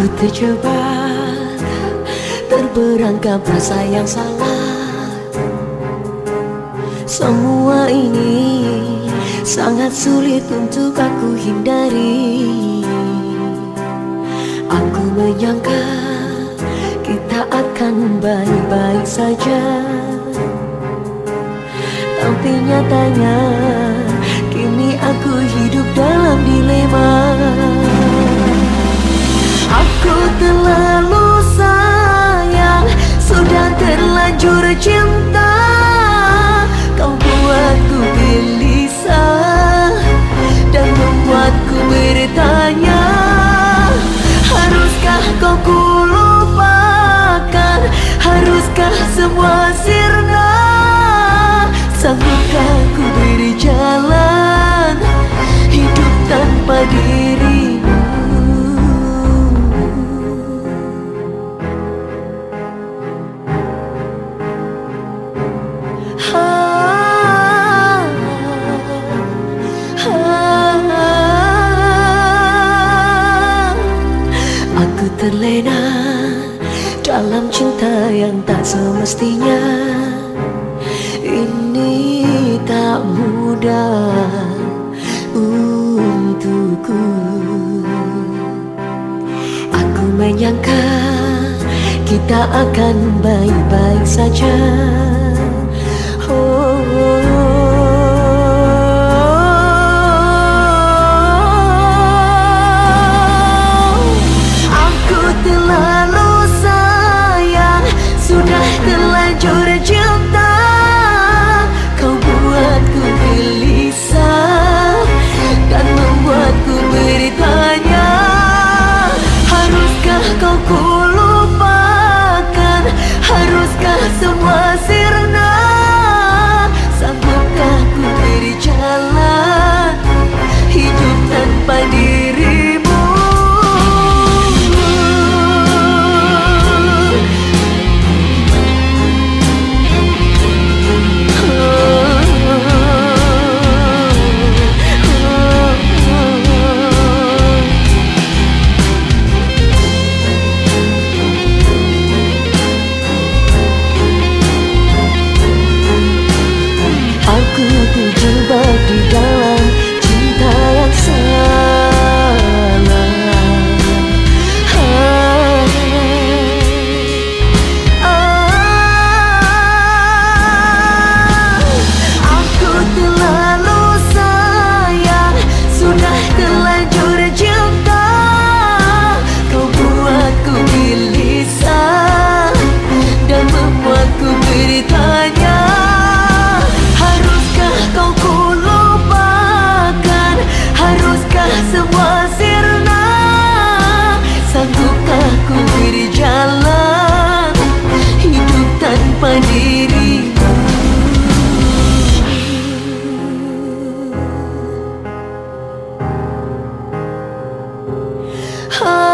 Aku terjebak Terberangkap rasa yang salah. Semua ini Sangat sulit untuk aku hindari. Aku menyangka Kita akan baik-baik saja. Tapi nyatanya Kini aku hidup dalam dilema cinta terlena dalam cinta yang tak semestinya. Ini tak mudah untukku. Aku menyangka kita akan baik-baik saja Oh.